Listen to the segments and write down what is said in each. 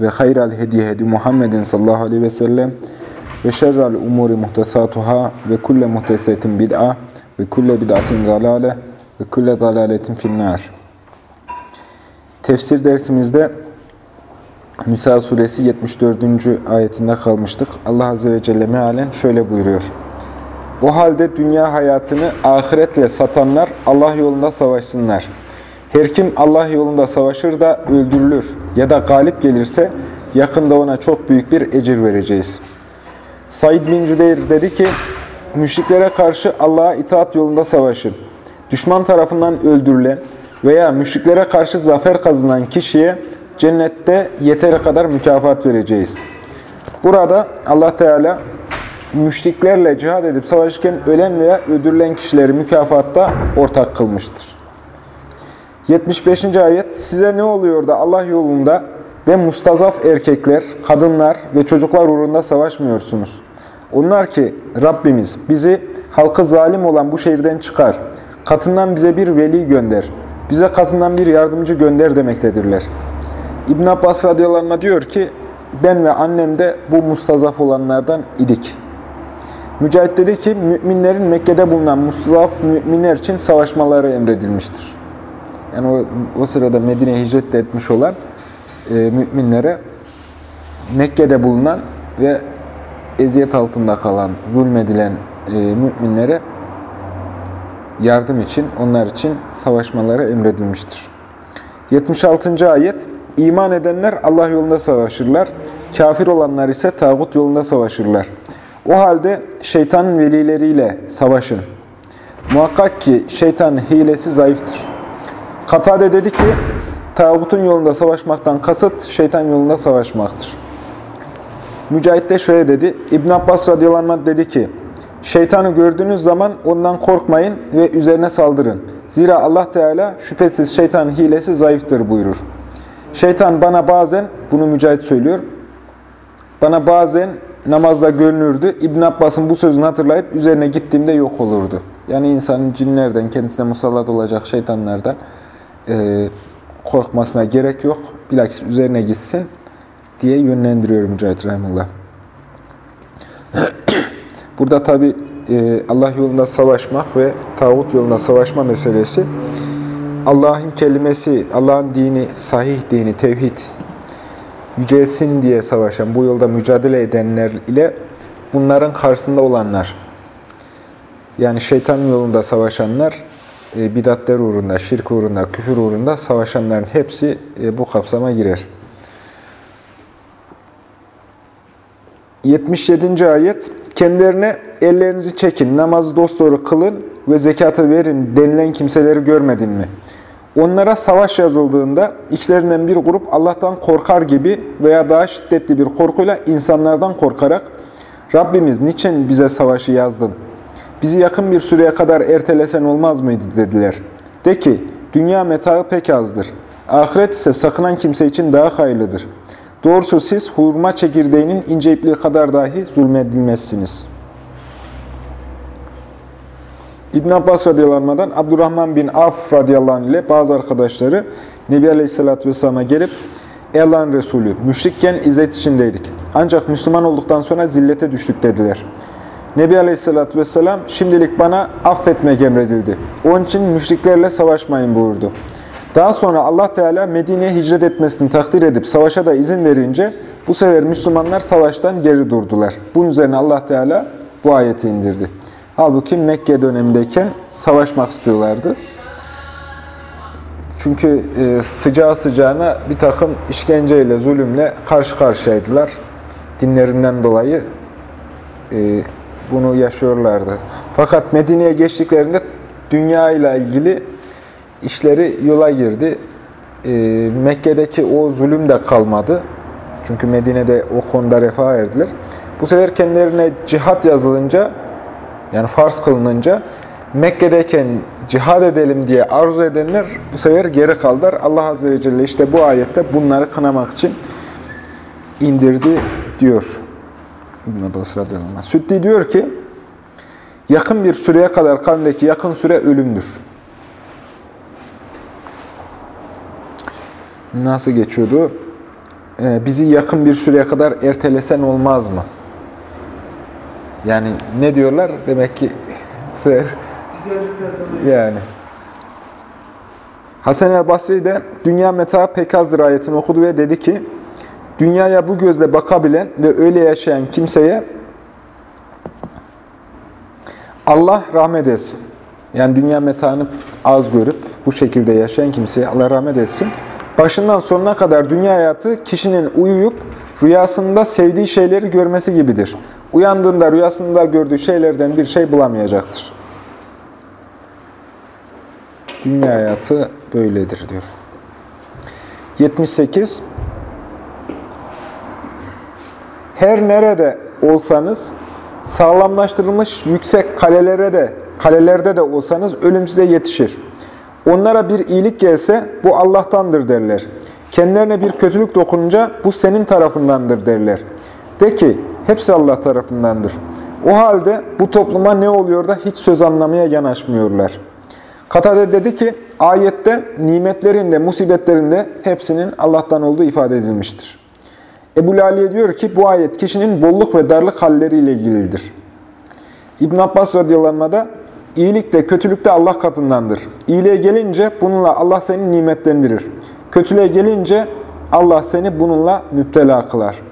ve hayral hediye hedi Muhammedin sallallahu aleyhi ve sellem ve şerrel umuri muhtesatuhâ ve kulle muhtesetin bid'a ve kulle bid'atin zalale ve kulle zalaletin finnâr. Tefsir dersimizde Nisa suresi 74. ayetinde kalmıştık. Allah azze ve celle mealen şöyle buyuruyor. O halde dünya hayatını ahiretle satanlar Allah yolunda savaşsınlar. Her kim Allah yolunda savaşır da öldürülür ya da galip gelirse yakında ona çok büyük bir ecir vereceğiz. Said bin Cübeyr dedi ki, müşriklere karşı Allah'a itaat yolunda savaşın. Düşman tarafından öldürülen veya müşriklere karşı zafer kazanan kişiye cennette yeteri kadar mükafat vereceğiz. Burada Allah Teala müşriklerle cihad edip savaşırken ölen veya öldürülen kişileri mükafatta ortak kılmıştır. 75. ayet Size ne oluyor da Allah yolunda ve mustazaf erkekler, kadınlar ve çocuklar uğrunda savaşmıyorsunuz? Onlar ki Rabbimiz bizi halkı zalim olan bu şehirden çıkar. Katından bize bir veli gönder. Bize katından bir yardımcı gönder demektedirler. İbn Abbas radıyallahu diyor ki ben ve annem de bu mustazaf olanlardan idik. Mücahit dedi ki müminlerin Mekke'de bulunan mustazaf müminler için savaşmaları emredilmiştir. Yani o, o sırada Medine'ye hicret etmiş olan e, müminlere Mekke'de bulunan ve eziyet altında kalan, zulmedilen e, müminlere yardım için, onlar için savaşmaları emredilmiştir. 76. ayet İman edenler Allah yolunda savaşırlar. Kafir olanlar ise tağut yolunda savaşırlar. O halde şeytanın velileriyle savaşın. Muhakkak ki şeytanın hilesi zayıftır. Katade dedi ki, tağutun yolunda savaşmaktan kasıt şeytan yolunda savaşmaktır. Mücahit de şöyle dedi, İbn Abbas radıyallahu dedi ki, şeytanı gördüğünüz zaman ondan korkmayın ve üzerine saldırın. Zira Allah Teala şüphesiz şeytanın hilesi zayıftır buyurur. Şeytan bana bazen, bunu Mücahit söylüyor, bana bazen namazda görünürdü. İbn Abbas'ın bu sözünü hatırlayıp üzerine gittiğimde yok olurdu. Yani insanın cinlerden, kendisine musallat olacak şeytanlardan e, korkmasına gerek yok. Bilakis üzerine gitsin diye yönlendiriyor Mücahit Rahimullah. Burada tabi e, Allah yolunda savaşmak ve tağut yolunda savaşma meselesi Allah'ın kelimesi, Allah'ın dini, sahih dini, tevhid yücelsin diye savaşan, bu yolda mücadele edenler ile bunların karşısında olanlar. Yani şeytan yolunda savaşanlar, bidatler uğrunda, şirk uğrunda, küfür uğrunda savaşanların hepsi e, bu kapsama girer. 77. ayet Kendilerine ellerinizi çekin, namazı dosdoğru kılın ve zekatı verin denilen kimseleri görmedin mi? Onlara savaş yazıldığında içlerinden bir grup Allah'tan korkar gibi veya daha şiddetli bir korkuyla insanlardan korkarak Rabbimiz niçin bize savaşı yazdın? Bizi yakın bir süreye kadar ertelesen olmaz mıydı dediler. De ki dünya metaı pek azdır. Ahiret ise sakınan kimse için daha hayırlıdır. Doğrusu siz hurma çekirdeğinin ince ipliği kadar dahi zulmedilmezsiniz. İbn Abbas radıyallahu Abdurrahman bin Af radıyallahu anh ile bazı arkadaşları Nebi Aleyhisselatü Vesselam'a gelip Allah'ın Resulü, müşrikken izzet içindeydik. Ancak Müslüman olduktan sonra zillete düştük dediler. Nebi Aleyhisselatü Vesselam şimdilik bana affetmek emredildi. Onun için müşriklerle savaşmayın buyurdu. Daha sonra Allah Teala Medine'ye hicret etmesini takdir edip savaşa da izin verince bu sefer Müslümanlar savaştan geri durdular. Bunun üzerine Allah Teala bu ayeti indirdi. Halbuki Mekke dönemindeyken savaşmak istiyorlardı. Çünkü e, sıcağı sıcağına bir takım işkenceyle, zulümle karşı karşıyaydılar. Dinlerinden dolayı e, bunu yaşıyorlardı. Fakat Medine'ye geçtiklerinde dünya ile ilgili işleri yola girdi. E, Mekke'deki o zulüm de kalmadı. Çünkü Medine'de o konuda refah erdiler. Bu sefer kendilerine cihat yazılınca, yani farz kılınınca, Mekke'deyken cihad edelim diye arzu edenler bu sefer geri kaldılar. Allah Azze ve Celle işte bu ayette bunları kınamak için indirdi diyor. İbn Abbas radıyallahu anh. Süddi diyor ki, yakın bir süreye kadar kavmdeki yakın süre ölümdür. Nasıl geçiyordu? Ee, bizi yakın bir süreye kadar ertelesen olmaz mı? Yani ne diyorlar? Demek ki sefer yani. Hasan el Basri de dünya meta pek azdır ayetini okudu ve dedi ki dünyaya bu gözle bakabilen ve öyle yaşayan kimseye Allah rahmet etsin. Yani dünya metanı az görüp bu şekilde yaşayan kimseye Allah rahmet etsin. Başından sonuna kadar dünya hayatı kişinin uyuyup rüyasında sevdiği şeyleri görmesi gibidir. Uyandığında rüyasında gördüğü şeylerden bir şey bulamayacaktır. Dünya hayatı böyledir diyor. 78 Her nerede olsanız sağlamlaştırılmış yüksek kalelere de kalelerde de olsanız ölüm size yetişir. Onlara bir iyilik gelse bu Allah'tandır derler. Kendilerine bir kötülük dokununca bu senin tarafındandır derler. De ki hepsi Allah tarafındandır. O halde bu topluma ne oluyor da hiç söz anlamaya yanaşmıyorlar. Katade dedi ki ayette nimetlerinde, musibetlerinde hepsinin Allah'tan olduğu ifade edilmiştir. Ebu Laliye diyor ki bu ayet kişinin bolluk ve darlık halleriyle ilgilidir. İbn Abbas radıyallahu da iyilik de kötülük de Allah katındandır. İyiliğe gelince bununla Allah seni nimetlendirir. Kötülüğe gelince Allah seni bununla müptela kılar.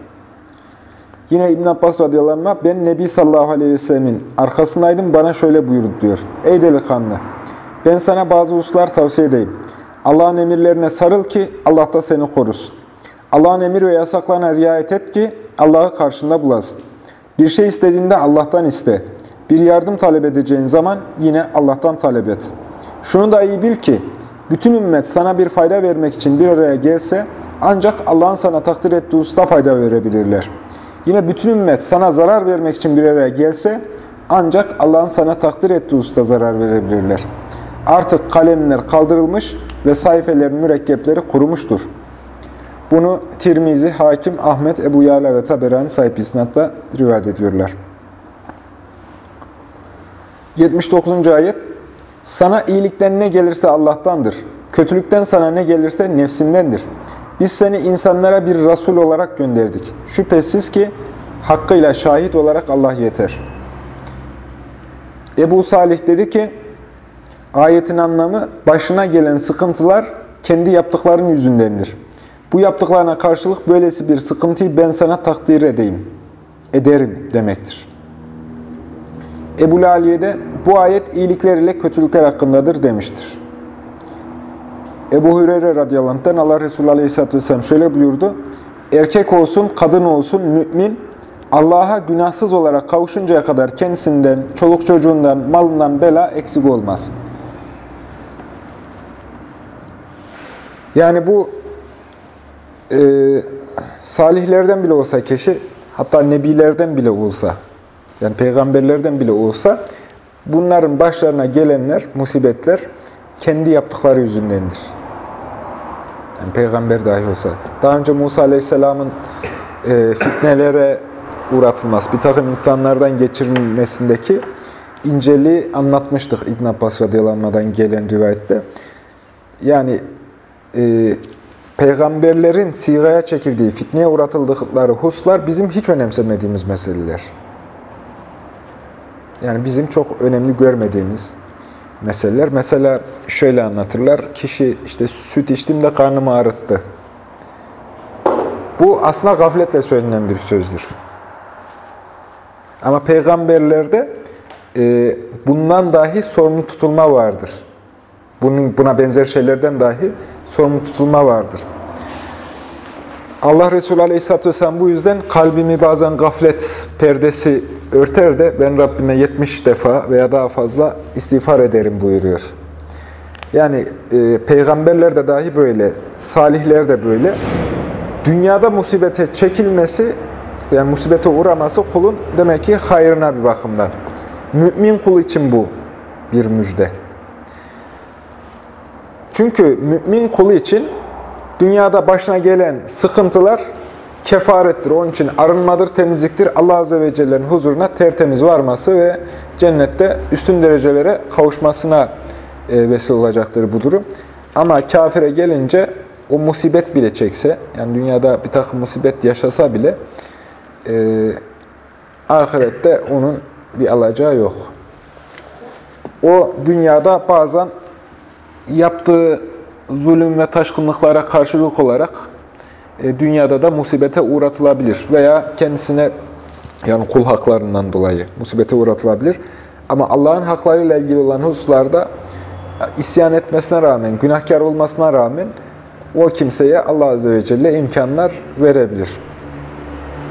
Yine İbn Abbas radıyallahu anh, ben Nebi sallallahu aleyhi ve sellemin arkasındaydım bana şöyle buyurdu diyor. Ey delikanlı ben sana bazı hususlar tavsiye edeyim. Allah'ın emirlerine sarıl ki Allah da seni korusun. Allah'ın emir ve yasaklarına riayet et ki Allah'ı karşında bulasın. Bir şey istediğinde Allah'tan iste. Bir yardım talep edeceğin zaman yine Allah'tan talep et. Şunu da iyi bil ki, bütün ümmet sana bir fayda vermek için bir araya gelse, ancak Allah'ın sana takdir ettiği usta fayda verebilirler. Yine bütün ümmet sana zarar vermek için bir araya gelse, ancak Allah'ın sana takdir ettiği usta zarar verebilirler. Artık kalemler kaldırılmış ve sayfelerin mürekkepleri kurumuştur. Bunu Tirmizi, Hakim, Ahmet, Ebu Yala ve Taberani sahip isnatla rivayet ediyorlar. 79. ayet Sana iyilikten ne gelirse Allah'tandır. Kötülükten sana ne gelirse nefsindendir. Biz seni insanlara bir Resul olarak gönderdik. Şüphesiz ki hakkıyla şahit olarak Allah yeter. Ebu Salih dedi ki, ayetin anlamı başına gelen sıkıntılar kendi yaptıkların yüzündendir. Bu yaptıklarına karşılık böylesi bir sıkıntıyı ben sana takdir edeyim, ederim demektir. Ebu Aliye de bu ayet iyilikler ile kötülükler hakkındadır demiştir. Ebu Hüreyre radıyallahu anh'tan Allah Resulü aleyhisselatü vesselam şöyle buyurdu. Erkek olsun, kadın olsun, mümin, Allah'a günahsız olarak kavuşuncaya kadar kendisinden, çoluk çocuğundan, malından bela eksik olmaz. Yani bu e, salihlerden bile olsa kişi, hatta nebilerden bile olsa, yani peygamberlerden bile olsa, bunların başlarına gelenler, musibetler, kendi yaptıkları yüzündendir. Yani peygamber dahi olsa. Daha önce Musa Aleyhisselam'ın e, fitnelere uğratılması, bir takım imtihanlardan geçirilmesindeki inceliği anlatmıştık İbn Abbas radıyallahu gelen rivayette. Yani e, peygamberlerin sigaya çekildiği, fitneye uğratıldıkları hususlar bizim hiç önemsemediğimiz meseleler. Yani bizim çok önemli görmediğimiz meseleler. Mesela şöyle anlatırlar. Kişi işte süt içtim de karnımı ağrıttı. Bu aslında gafletle söylenen bir sözdür. Ama peygamberlerde e, bundan dahi sorumlu tutulma vardır. Bunun, buna benzer şeylerden dahi sorumlu tutulma vardır. Allah Resulü Aleyhisselatü Vesselam bu yüzden kalbimi bazen gaflet perdesi örter de ben Rabbime 70 defa veya daha fazla istiğfar ederim buyuruyor. Yani e, peygamberler de dahi böyle, salihler de böyle. dünyada musibete çekilmesi, yani musibete uğraması kulun demek ki hayrına bir bakımdan. Mümin kul için bu bir müjde. Çünkü mümin kulu için dünyada başına gelen sıkıntılar kefarettir. Onun için arınmadır, temizliktir. Allah Azze ve Celle'nin huzuruna tertemiz varması ve cennette üstün derecelere kavuşmasına e, vesile olacaktır bu durum. Ama kafire gelince o musibet bile çekse, yani dünyada bir takım musibet yaşasa bile e, ahirette onun bir alacağı yok. O dünyada bazen yaptığı zulüm ve taşkınlıklara karşılık olarak e, dünyada da musibete uğratılabilir veya kendisine yani kul haklarından dolayı musibete uğratılabilir. Ama Allah'ın haklarıyla ilgili olan hususlarda isyan etmesine rağmen, günahkar olmasına rağmen o kimseye Allah Azze ve Celle imkanlar verebilir.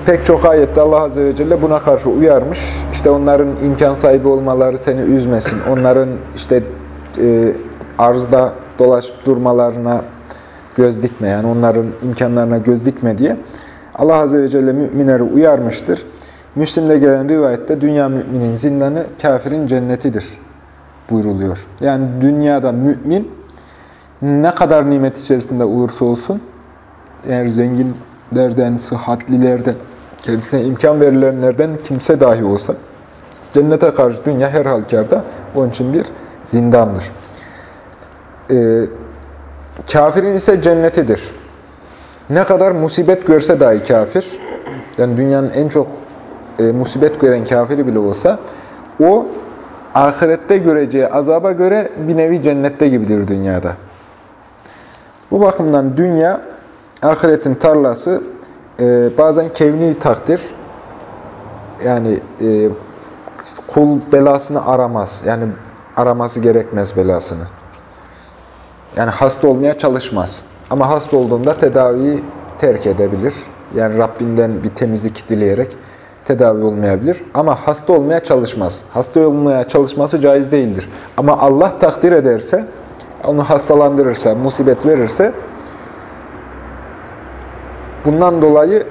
Pek çok ayette Allah Azze ve Celle buna karşı uyarmış. İşte onların imkan sahibi olmaları seni üzmesin. Onların işte e, arzda dolaşıp durmalarına göz dikme. Yani onların imkanlarına göz dikme diye. Allah Azze ve Celle müminleri uyarmıştır. Müslim'de gelen rivayette dünya müminin zindanı kafirin cennetidir buyruluyor. Yani dünyada mümin ne kadar nimet içerisinde olursa olsun eğer zenginlerden, sıhhatlilerden, kendisine imkan verilenlerden kimse dahi olsa cennete karşı dünya her halükarda onun için bir zindandır. Ee, kafirin ise cennetidir. Ne kadar musibet görse dahi kafir, yani dünyanın en çok e, musibet gören kafiri bile olsa, o ahirette göreceği azaba göre bir nevi cennette gibidir dünyada. Bu bakımdan dünya, ahiretin tarlası, e, bazen kevni takdir, yani e, kul belasını aramaz, yani araması gerekmez belasını. Yani hasta olmaya çalışmaz. Ama hasta olduğunda tedaviyi terk edebilir. Yani Rabbinden bir temizlik dileyerek tedavi olmayabilir. Ama hasta olmaya çalışmaz. Hasta olmaya çalışması caiz değildir. Ama Allah takdir ederse, onu hastalandırırsa, musibet verirse, bundan dolayı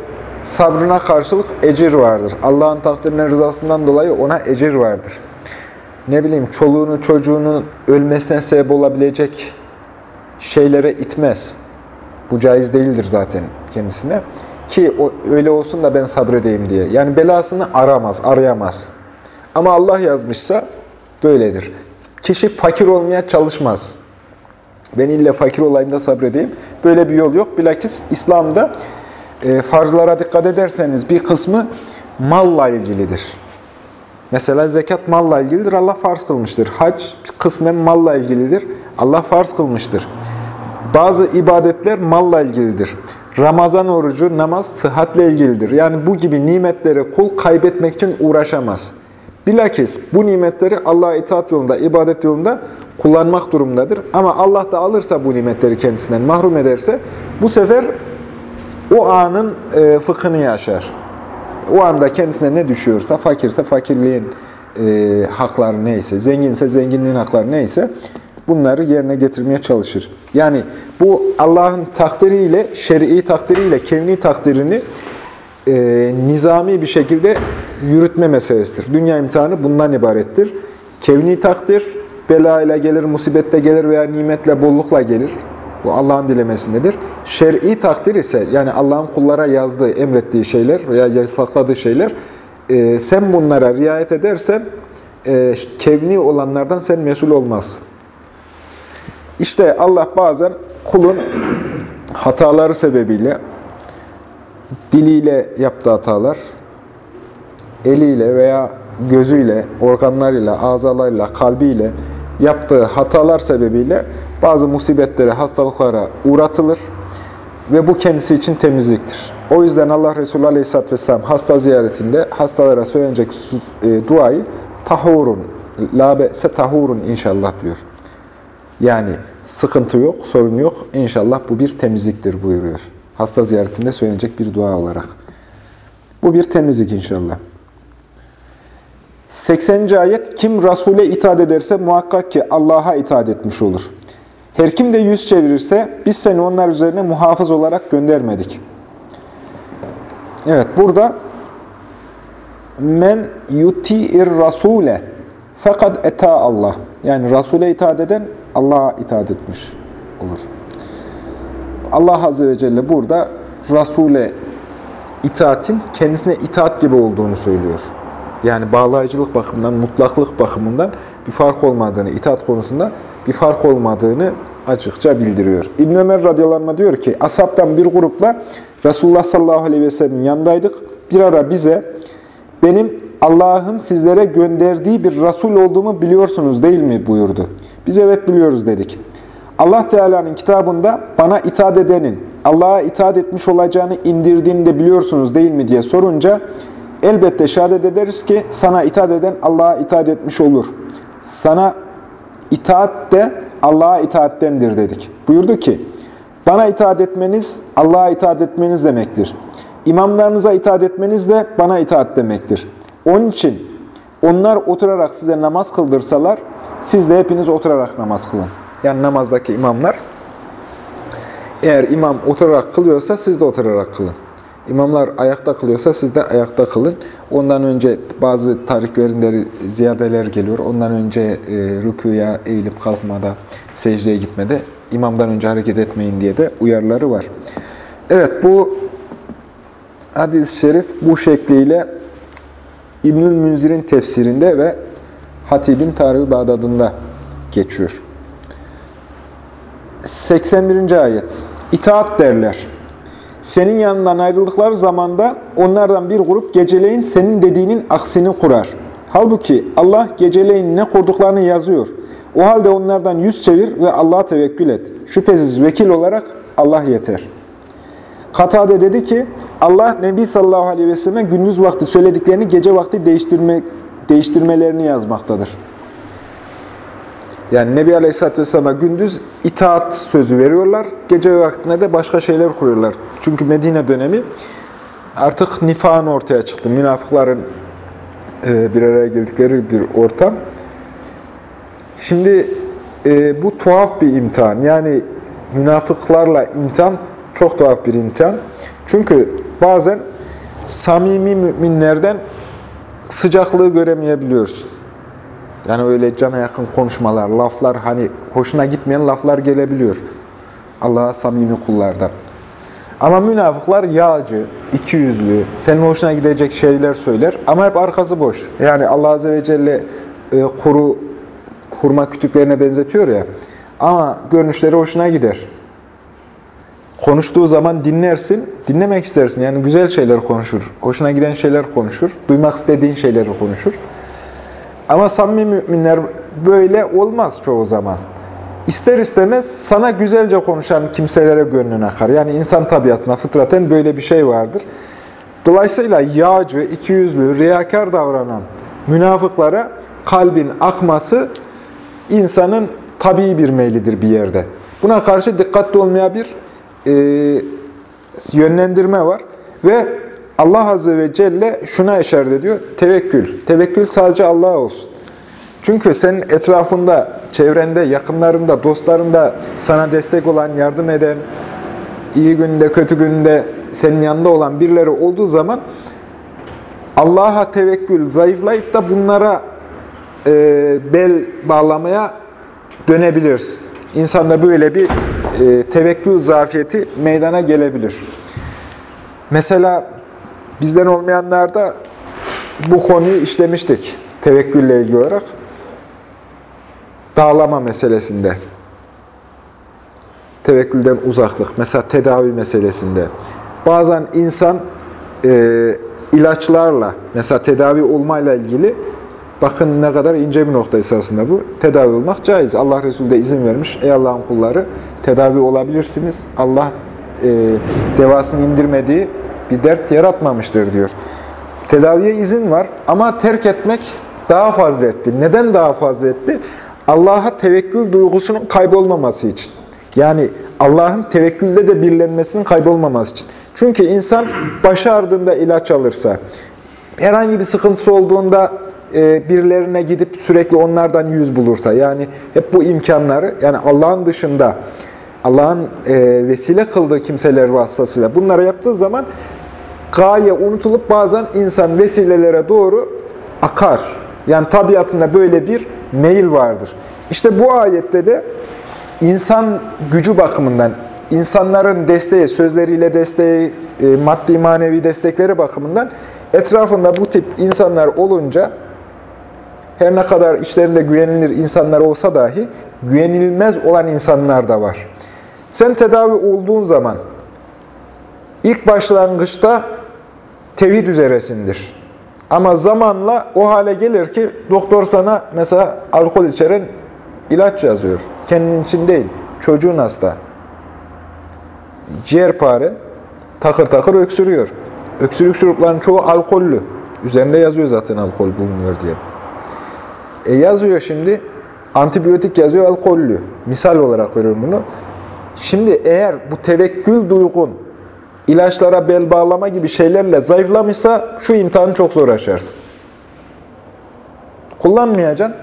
sabrına karşılık ecir vardır. Allah'ın takdirine rızasından dolayı ona ecir vardır. Ne bileyim çoluğunu çocuğunun ölmesine sebep olabilecek şeylere itmez. Bu caiz değildir zaten kendisine. Ki o, öyle olsun da ben sabredeyim diye. Yani belasını aramaz, arayamaz. Ama Allah yazmışsa böyledir. Kişi fakir olmaya çalışmaz. Ben ille fakir olayım da sabredeyim. Böyle bir yol yok. Bilakis İslam'da e, farzlara dikkat ederseniz bir kısmı malla ilgilidir. Mesela zekat malla ilgilidir. Allah farz kılmıştır. Hac kısmen malla ilgilidir. Allah farz kılmıştır. Bazı ibadetler malla ilgilidir. Ramazan orucu, namaz sıhhatle ilgilidir. Yani bu gibi nimetleri kul kaybetmek için uğraşamaz. Bilakis bu nimetleri Allah'a itaat yolunda, ibadet yolunda kullanmak durumundadır. Ama Allah da alırsa bu nimetleri kendisinden mahrum ederse bu sefer o anın e, fıkhını yaşar. O anda kendisine ne düşüyorsa, fakirse fakirliğin e, hakları neyse, zenginse zenginliğin hakları neyse bunları yerine getirmeye çalışır. Yani bu Allah'ın takdiriyle, şer'i takdiriyle kevni takdirini e, nizami bir şekilde yürütme meselesidir. Dünya imtihanı bundan ibarettir. Kevni takdir, bela ile gelir, musibette gelir veya nimetle, bollukla gelir. Bu Allah'ın dilemesindedir. Şer'i takdir ise, yani Allah'ın kullara yazdığı, emrettiği şeyler veya yasakladığı şeyler, e, sen bunlara riayet edersen, e, kevni olanlardan sen mesul olmazsın. İşte Allah bazen kulun hataları sebebiyle, diliyle yaptığı hatalar, eliyle veya gözüyle, organlarıyla, azalarıyla, kalbiyle yaptığı hatalar sebebiyle bazı musibetlere, hastalıklara uğratılır ve bu kendisi için temizliktir. O yüzden Allah Resulü Aleyhisselatü Vesselam hasta ziyaretinde hastalara söylenecek e, duayı tahurun, la tahurun inşallah diyor. Yani sıkıntı yok, sorun yok. İnşallah bu bir temizliktir buyuruyor. Hasta ziyaretinde söylenecek bir dua olarak. Bu bir temizlik inşallah. 80. ayet, kim Resul'e itaat ederse muhakkak ki Allah'a itaat etmiş olur. Her kim de yüz çevirirse biz seni onlar üzerine muhafız olarak göndermedik. Evet burada men yuti'ir rasule fakat eta Allah. Yani Rasule itaat eden Allah'a itaat etmiş olur. Allah Azze ve Celle burada Rasule itaatin kendisine itaat gibi olduğunu söylüyor. Yani bağlayıcılık bakımından, mutlaklık bakımından bir fark olmadığını, itaat konusunda bir fark olmadığını açıkça bildiriyor. İbn Ömer radıyallahu diyor ki, ashabtan bir grupla Resulullah sallallahu aleyhi ve sellem'in yanındaydık. Bir ara bize, benim Allah'ın sizlere gönderdiği bir Resul olduğumu biliyorsunuz değil mi buyurdu. Biz evet biliyoruz dedik. Allah Teala'nın kitabında bana itaat edenin Allah'a itaat etmiş olacağını indirdiğini de biliyorsunuz değil mi diye sorunca elbette şehadet ederiz ki sana itaat eden Allah'a itaat etmiş olur. Sana itaat de Allah'a itaattendir dedik. Buyurdu ki bana itaat etmeniz Allah'a itaat etmeniz demektir. İmamlarınıza itaat etmeniz de bana itaat demektir. Onun için onlar oturarak size namaz kıldırsalar siz de hepiniz oturarak namaz kılın. Yani namazdaki imamlar eğer imam oturarak kılıyorsa siz de oturarak kılın. İmamlar ayakta kılıyorsa siz de ayakta kılın. Ondan önce bazı tarihlerinde ziyadeler geliyor. Ondan önce e, rükuya eğilip kalkmada, secdeye gitmede imamdan önce hareket etmeyin diye de uyarıları var. Evet bu hadis-i şerif bu şekliyle İbnül Münzir'in tefsirinde ve Hatib'in Tarih-i Bağdad'ında geçiyor. 81. ayet. İtaat derler. Senin yanından ayrıldıkları zamanda onlardan bir grup geceleyin senin dediğinin aksini kurar. Halbuki Allah geceleyin ne kurduklarını yazıyor. O halde onlardan yüz çevir ve Allah'a tevekkül et. Şüphesiz vekil olarak Allah yeter. Katade dedi ki, Allah Nebi sallallahu aleyhi ve selleme gündüz vakti söylediklerini gece vakti değiştirme, değiştirmelerini yazmaktadır. Yani Nebi Aleyhisselatü Vesselam'a gündüz itaat sözü veriyorlar. Gece vaktinde de başka şeyler kuruyorlar. Çünkü Medine dönemi artık nifan ortaya çıktı. Münafıkların e, bir araya geldikleri bir ortam. Şimdi e, bu tuhaf bir imtihan. Yani münafıklarla imtihan çok tuhaf bir imtihan. Çünkü bazen samimi müminlerden sıcaklığı göremeyebiliyorsun. Yani öyle cana yakın konuşmalar, laflar hani hoşuna gitmeyen laflar gelebiliyor. Allah'a samimi kullardan. Ama münafıklar yağcı, ikiyüzlü, senin hoşuna gidecek şeyler söyler ama hep arkası boş. Yani Allah Azze ve Celle e, kuru hurma kütüklerine benzetiyor ya. Ama görünüşleri hoşuna gider. Konuştuğu zaman dinlersin, dinlemek istersin. Yani güzel şeyler konuşur, hoşuna giden şeyler konuşur, duymak istediğin şeyleri konuşur. Ama samimi müminler böyle olmaz çoğu zaman. İster istemez sana güzelce konuşan kimselere gönlün akar. Yani insan tabiatına, fıtraten böyle bir şey vardır. Dolayısıyla yağcı, ikiyüzlü, riyakar davranan münafıklara kalbin akması insanın tabii bir meylidir bir yerde. Buna karşı dikkatli olmaya bir e, yönlendirme var. Ve Allah Azze ve Celle şuna işaret ediyor. Tevekkül. Tevekkül sadece Allah'a olsun. Çünkü senin etrafında, çevrende, yakınlarında, dostlarında sana destek olan, yardım eden, iyi günde, kötü günde senin yanında olan birileri olduğu zaman Allah'a tevekkül zayıflayıp da bunlara e, bel bağlamaya dönebilirsin. İnsanda böyle bir e, tevekkül zafiyeti meydana gelebilir. Mesela bizden olmayanlarda bu konuyu işlemiştik tevekkülle ilgili olarak. Dağlama meselesinde. Tevekkülden uzaklık. Mesela tedavi meselesinde. Bazen insan e, ilaçlarla, mesela tedavi olmayla ilgili bakın ne kadar ince bir nokta esasında bu. Tedavi olmak caiz. Allah Resulü de izin vermiş. Ey Allah'ın kulları tedavi olabilirsiniz. Allah e, devasını indirmediği bir dert yaratmamıştır diyor. Tedaviye izin var ama terk etmek daha fazla etti. Neden daha fazla etti? Allah'a tevekkül duygusunun kaybolmaması için. Yani Allah'ın tevekkülde de birlenmesinin kaybolmaması için. Çünkü insan başı ardında ilaç alırsa, herhangi bir sıkıntısı olduğunda birilerine gidip sürekli onlardan yüz bulursa, yani hep bu imkanları, yani Allah'ın dışında, Allah'ın e, vesile kıldığı kimseler vasıtasıyla bunları yaptığı zaman gaye unutulup bazen insan vesilelere doğru akar. Yani tabiatında böyle bir meyil vardır. İşte bu ayette de insan gücü bakımından, insanların desteği, sözleriyle desteği, e, maddi manevi destekleri bakımından etrafında bu tip insanlar olunca her ne kadar içlerinde güvenilir insanlar olsa dahi güvenilmez olan insanlar da var. Sen tedavi olduğun zaman ilk başlangıçta tevhid üzeresindir. Ama zamanla o hale gelir ki doktor sana mesela alkol içeren ilaç yazıyor. Kendin için değil, çocuğun hasta. Ciğerpare takır takır öksürüyor. Öksürük şuruplarının çoğu alkollü. Üzerinde yazıyor zaten alkol bulunuyor diye. E yazıyor şimdi, antibiyotik yazıyor alkollü. Misal olarak veriyorum bunu. Şimdi eğer bu tevekkül duygun, ilaçlara bel bağlama gibi şeylerle zayıflamışsa şu imtihanı çok zor aşarsın. Kullanmayacaksın.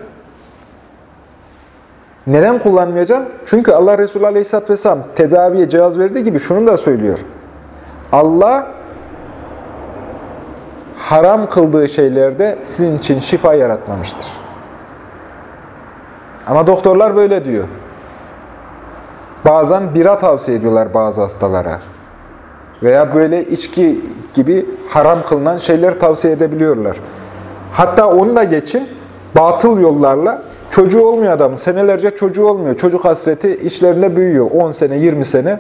Neden kullanmayacaksın? Çünkü Allah Resulü Aleyhisselatü Vesselam tedaviye cevaz verdiği gibi şunu da söylüyor. Allah haram kıldığı şeylerde sizin için şifa yaratmamıştır. Ama doktorlar böyle diyor. Bazen bira tavsiye ediyorlar bazı hastalara. Veya böyle içki gibi haram kılınan şeyler tavsiye edebiliyorlar. Hatta onu da geçin, batıl yollarla çocuğu olmuyor adamın. Senelerce çocuğu olmuyor. Çocuk hasreti içlerinde büyüyor. 10 sene, 20 sene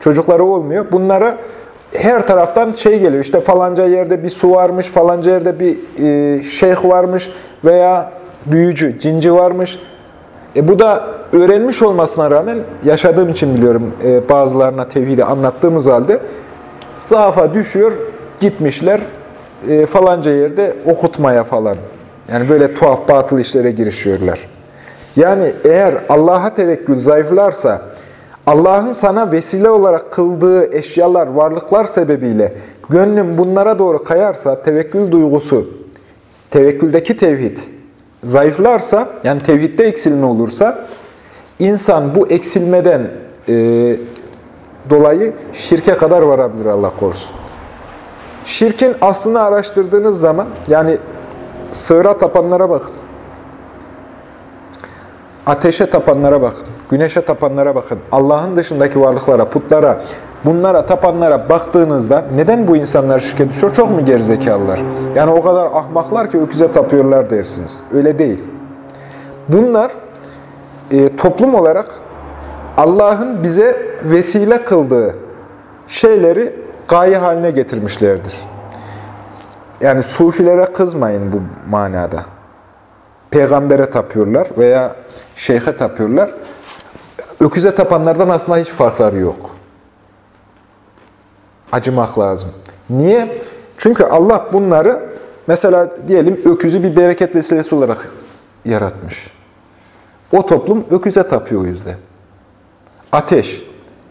çocukları olmuyor. Bunlara her taraftan şey geliyor. İşte falanca yerde bir su varmış, falanca yerde bir e, şeyh varmış veya büyücü, cinci varmış. E bu da öğrenmiş olmasına rağmen yaşadığım için biliyorum e, bazılarına tevhidi anlattığımız halde zaafa düşüyor, gitmişler e, falanca yerde okutmaya falan. Yani böyle tuhaf batıl işlere girişiyorlar. Yani eğer Allah'a tevekkül zayıflarsa, Allah'ın sana vesile olarak kıldığı eşyalar, varlıklar sebebiyle gönlün bunlara doğru kayarsa, tevekkül duygusu, tevekküldeki tevhid zayıflarsa, yani tevhidde eksilme olursa, insan bu eksilmeden e, dolayı şirke kadar varabilir Allah korusun. Şirkin aslını araştırdığınız zaman, yani sığıra tapanlara bakın, ateşe tapanlara bakın, güneşe tapanlara bakın, Allah'ın dışındaki varlıklara, putlara, bunlara tapanlara baktığınızda neden bu insanlar şirke düşüyor? Çok mu gerizekalılar? Yani o kadar ahmaklar ki öküze tapıyorlar dersiniz. Öyle değil. Bunlar e, toplum olarak Allah'ın bize vesile kıldığı şeyleri gaye haline getirmişlerdir. Yani sufilere kızmayın bu manada. Peygambere tapıyorlar veya şeyhe tapıyorlar. Öküze tapanlardan aslında hiç farkları yok. Acımak lazım. Niye? Çünkü Allah bunları mesela diyelim öküzü bir bereket vesilesi olarak yaratmış. O toplum öküze tapıyor o yüzden. Ateş,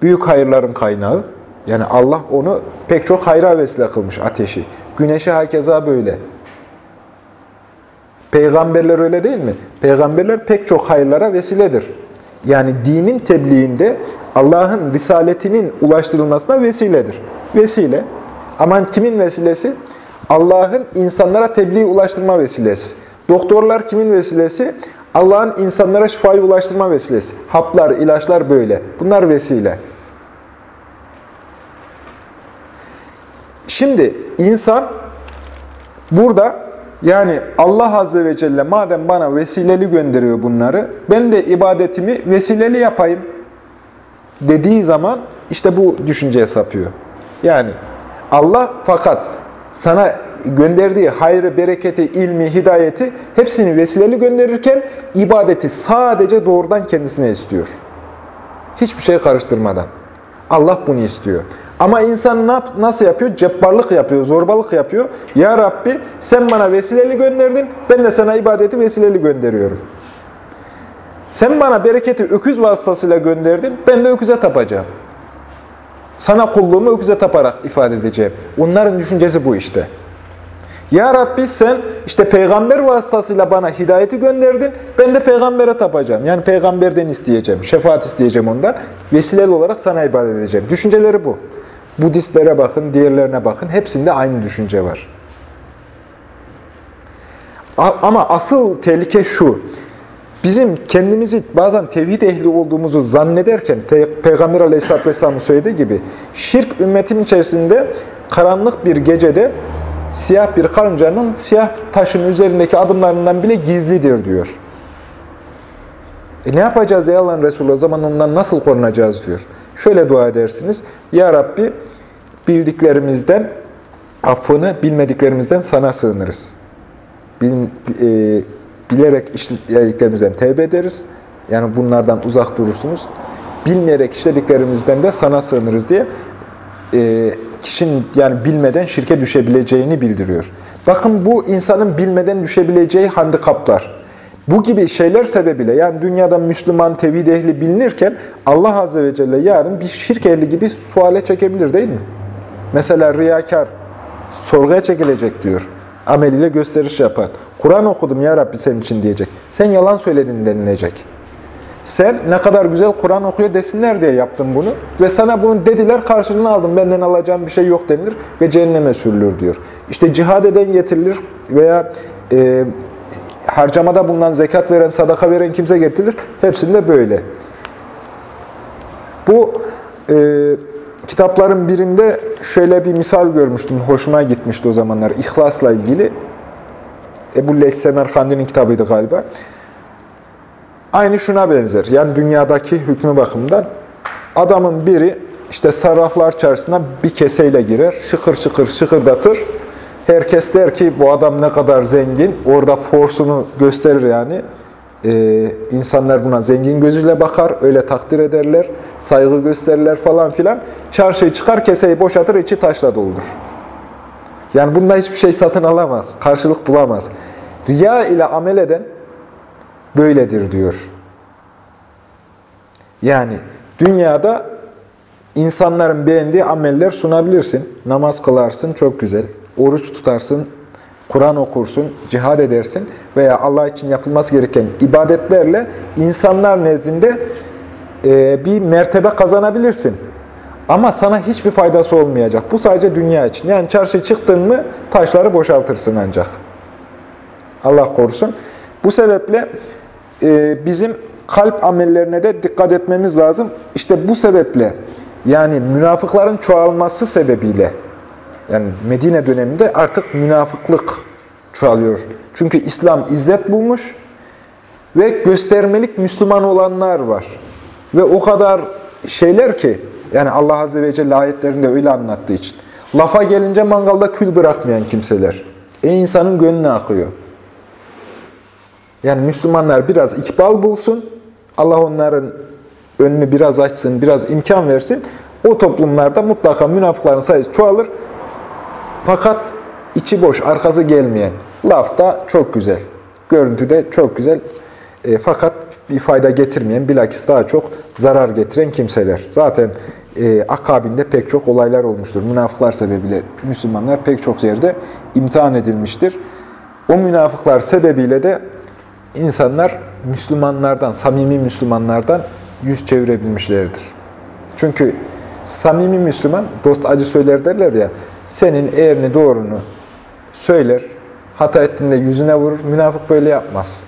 büyük hayırların kaynağı. Yani Allah onu pek çok hayra vesile kılmış ateşi. Güneşi hakeza böyle. Peygamberler öyle değil mi? Peygamberler pek çok hayırlara vesiledir. Yani dinin tebliğinde Allah'ın risaletinin ulaştırılmasına vesiledir. Vesile. Aman kimin vesilesi? Allah'ın insanlara tebliği ulaştırma vesilesi. Doktorlar kimin vesilesi? Allah'ın insanlara şifayı ulaştırma vesilesi. Haplar, ilaçlar böyle. Bunlar vesile. Şimdi insan burada yani Allah Azze ve Celle madem bana vesileli gönderiyor bunları, ben de ibadetimi vesileli yapayım dediği zaman işte bu düşünceye sapıyor. Yani Allah fakat sana gönderdiği hayrı, bereketi, ilmi, hidayeti hepsini vesileli gönderirken ibadeti sadece doğrudan kendisine istiyor. Hiçbir şey karıştırmadan. Allah bunu istiyor. Ama insan ne nasıl yapıyor? Cebbarlık yapıyor, zorbalık yapıyor. Ya Rabbi sen bana vesileli gönderdin, ben de sana ibadeti vesileli gönderiyorum. Sen bana bereketi öküz vasıtasıyla gönderdin, ben de öküze tapacağım. Sana kulluğumu öküze taparak ifade edeceğim. Onların düşüncesi bu işte. Ya Rabbi sen işte peygamber vasıtasıyla bana hidayeti gönderdin, ben de peygambere tapacağım. Yani peygamberden isteyeceğim, şefaat isteyeceğim ondan. Vesileli olarak sana ibadet edeceğim. Düşünceleri bu. Budistlere bakın, diğerlerine bakın. Hepsinde aynı düşünce var. Ama asıl tehlike şu. Bizim kendimizi bazen tevhid ehli olduğumuzu zannederken Peygamber Aleyhisselatü Vesselam'ın söylediği gibi şirk ümmetin içerisinde karanlık bir gecede siyah bir karıncanın siyah taşın üzerindeki adımlarından bile gizlidir diyor. E ne yapacağız ey Allah'ın Resulü o zaman ondan nasıl korunacağız diyor. Şöyle dua edersiniz. Ya Rabbi bildiklerimizden affını, bilmediklerimizden sana sığınırız. Bil, e, bilerek işlediklerimizden tevbe ederiz. Yani bunlardan uzak durursunuz. Bilmeyerek işlediklerimizden de sana sığınırız diye e, kişinin yani bilmeden şirke düşebileceğini bildiriyor. Bakın bu insanın bilmeden düşebileceği handikaplar. Bu gibi şeyler sebebiyle yani dünyada Müslüman, tevhid ehli bilinirken Allah Azze ve Celle yarın bir şirk ehli gibi suale çekebilir değil mi? Mesela riyakar sorguya çekilecek diyor. Ameliyle gösteriş yapan. Kur'an okudum ya Rabbi senin için diyecek. Sen yalan söyledin denilecek. Sen ne kadar güzel Kur'an okuyor desinler diye yaptın bunu. Ve sana bunu dediler karşılığını aldım. Benden alacağım bir şey yok denilir ve cehenneme sürülür diyor. İşte cihad eden getirilir veya e, harcamada bulunan zekat veren, sadaka veren kimse getirilir. Hepsinde böyle. Bu e, kitapların birinde şöyle bir misal görmüştüm. Hoşuma gitmişti o zamanlar. İhlasla ilgili. Ebu Leys Semerkandi'nin kitabıydı galiba. Aynı şuna benzer. Yani dünyadaki hükmü bakımından adamın biri işte sarraflar çarşısına bir keseyle girer, şıkır şıkır şıkırdatır. Herkes der ki bu adam ne kadar zengin. Orada forsunu gösterir yani. Ee, insanlar buna zengin gözüyle bakar, öyle takdir ederler, saygı gösterirler falan filan. Çarşıyı çıkar, keseyi boşaltır, içi taşla doldur. Yani bunda hiçbir şey satın alamaz, karşılık bulamaz. Riya ile amel eden böyledir diyor. Yani dünyada insanların beğendiği ameller sunabilirsin. Namaz kılarsın, çok güzel. Oruç tutarsın, Kur'an okursun, cihad edersin veya Allah için yapılması gereken ibadetlerle insanlar nezdinde e, bir mertebe kazanabilirsin. Ama sana hiçbir faydası olmayacak. Bu sadece dünya için. Yani çarşı çıktın mı taşları boşaltırsın ancak. Allah korusun. Bu sebeple e, bizim kalp amellerine de dikkat etmemiz lazım. İşte bu sebeple yani münafıkların çoğalması sebebiyle yani Medine döneminde artık münafıklık çoğalıyor. Çünkü İslam izzet bulmuş ve göstermelik Müslüman olanlar var. Ve o kadar şeyler ki yani Allah Azze ve Celle ayetlerinde öyle anlattığı için. Lafa gelince mangalda kül bırakmayan kimseler. E insanın gönlüne akıyor. Yani Müslümanlar biraz ikbal bulsun, Allah onların önünü biraz açsın, biraz imkan versin. O toplumlarda mutlaka münafıkların sayısı çoğalır. Fakat içi boş, arkası gelmeyen. Lafta çok güzel. Görüntüde çok güzel. E, fakat bir fayda getirmeyen, bilakis daha çok zarar getiren kimseler. Zaten e, akabinde pek çok olaylar olmuştur. Münafıklar sebebiyle Müslümanlar pek çok yerde imtihan edilmiştir. O münafıklar sebebiyle de insanlar Müslümanlardan, samimi Müslümanlardan yüz çevirebilmişlerdir. Çünkü samimi Müslüman, dost acı söyler derler ya, senin eğrini doğrunu söyler, hata ettiğinde yüzüne vurur. Münafık böyle yapmaz.